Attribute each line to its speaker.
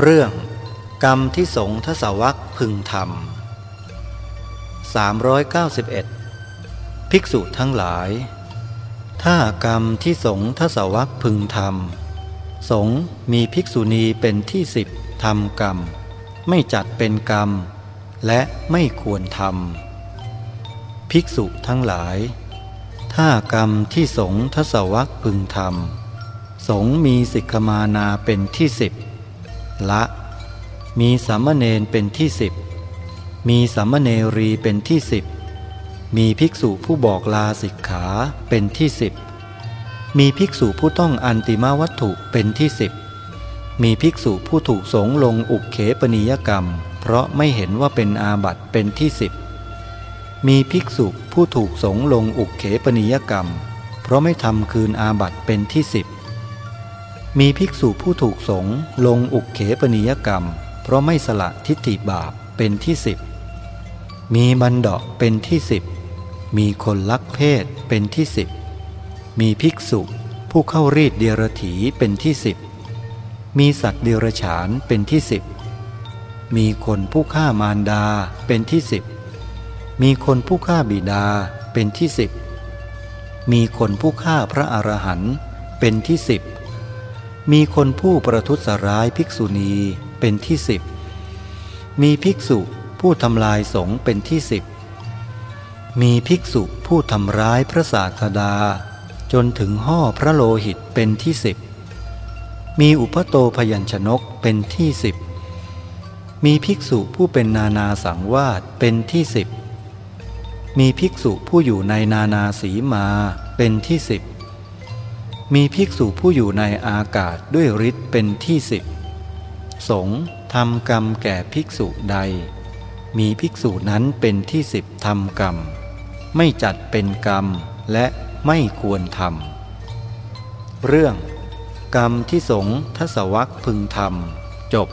Speaker 1: เรื่องกรรมที่สงทศวรรษพึงทำ391 ภิกษุทั้งหลาย ถ้ากรรมที่สงทศวรรษพึงทำสงมีภิกษุณีเป็นที่สิบทำกรรม ไม่จัดเป็นกรรม และไม่ควรทำภิกษุทั้งหลาย ถ้ากรรมที่สงทศวรรษพึงทำสงมีสิกขมานาเป็นที่สิบ ละ มีสามเณรเป็นที่สิบมีสามเณรีเป็นที่สิบมีภิกษุผู้บอกลาสิกขาเป็นที่สิบมีภิกษุผู้ต้องอันติมาวัตถุเป็นที่สิบมีภิกษุผู้ถูกสงลงอุกเขปนิยกรรม เพราะไม่เห็นว่าเป็นอาบัติเป็นที่สิบมีภิกษุผู้ถูกสงลงอุกเขปนิยกรรม เพราะไม่ทำคืนอาบัติเป็นที่สิบ มีภิกษุผู้ถูกสงลงอุกเขปนิยกรรม เพราะไม่สละทิฏฐิบาปเป็นที่สิบมีบันดาเป็นที่สิบมีคนลักเพศเป็นที่สิบมีภิกษุผู้เข้ารีดเดียรถีเป็นที่สิบมีสัตว์เดรัจฉานเป็นที่สิบมีคนผู้ฆ่ามารดาเป็นที่สิบมีคนผู้ฆ่าบิดาเป็นที่สิบมีคนผู้ฆ่าพระอรหันต์เป็นที่สิบ มีคนผู้ประทุษร้ายภิกษุณีเป็นที่สิบ มีภิกษุผู้ทำลายสงฆ์เป็นที่สิบ มีภิกษุผู้ทำร้ายพระศาสดา จนถึงห่อพระโลหิตเป็นที่สิบ มีอุปโตพยัญชนกเป็นที่สิบ มีภิกษุผู้เป็นนานาสังวาสเป็นที่สิบ มีภิกษุผู้อยู่ในนานาสีมาเป็นที่สิบ มีภิกษุผู้อยู่ในอากาศด้วยฤทธิ์เป็นที่สิบสงทำกรรมแก่ภิกษุใด มีภิกษุนั้นเป็นที่สิบทำกรรม ไม่จัดเป็นกรรมและไม่ควรทำเรื่อง กรรมที่สงทศวรรษพึงทำจบ